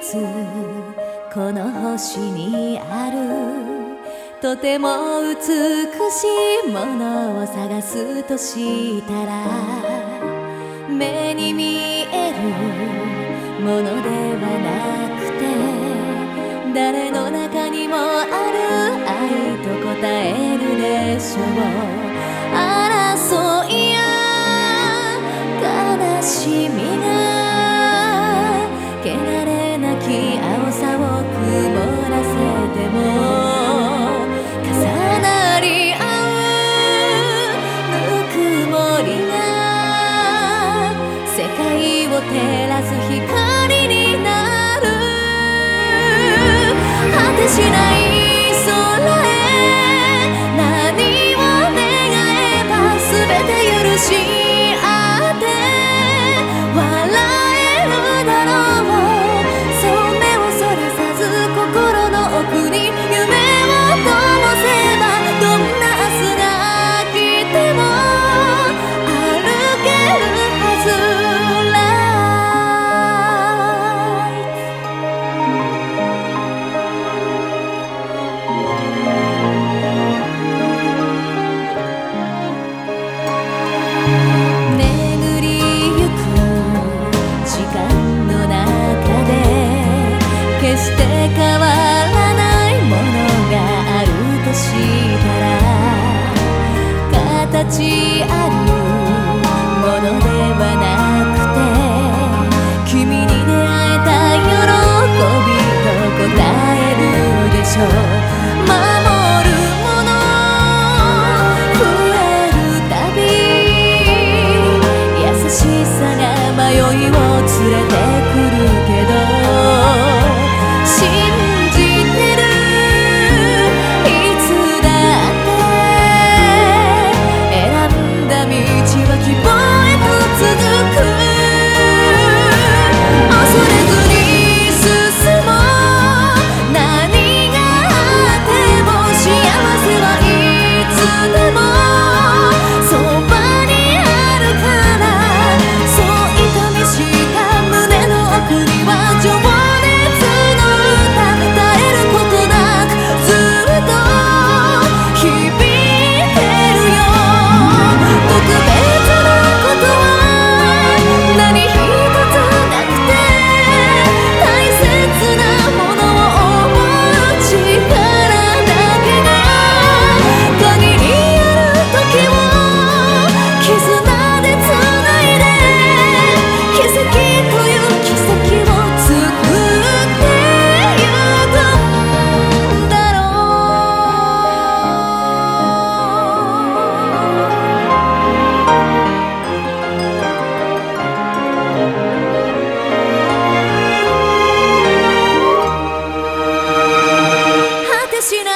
つこの星にあるとても美しいものを探すとしたら目に見えるものではなくて誰の中にもある愛と答えるでしょう。争いや悲しみしないあるものではなくて君に出会えた喜びと答えるでしょう。you know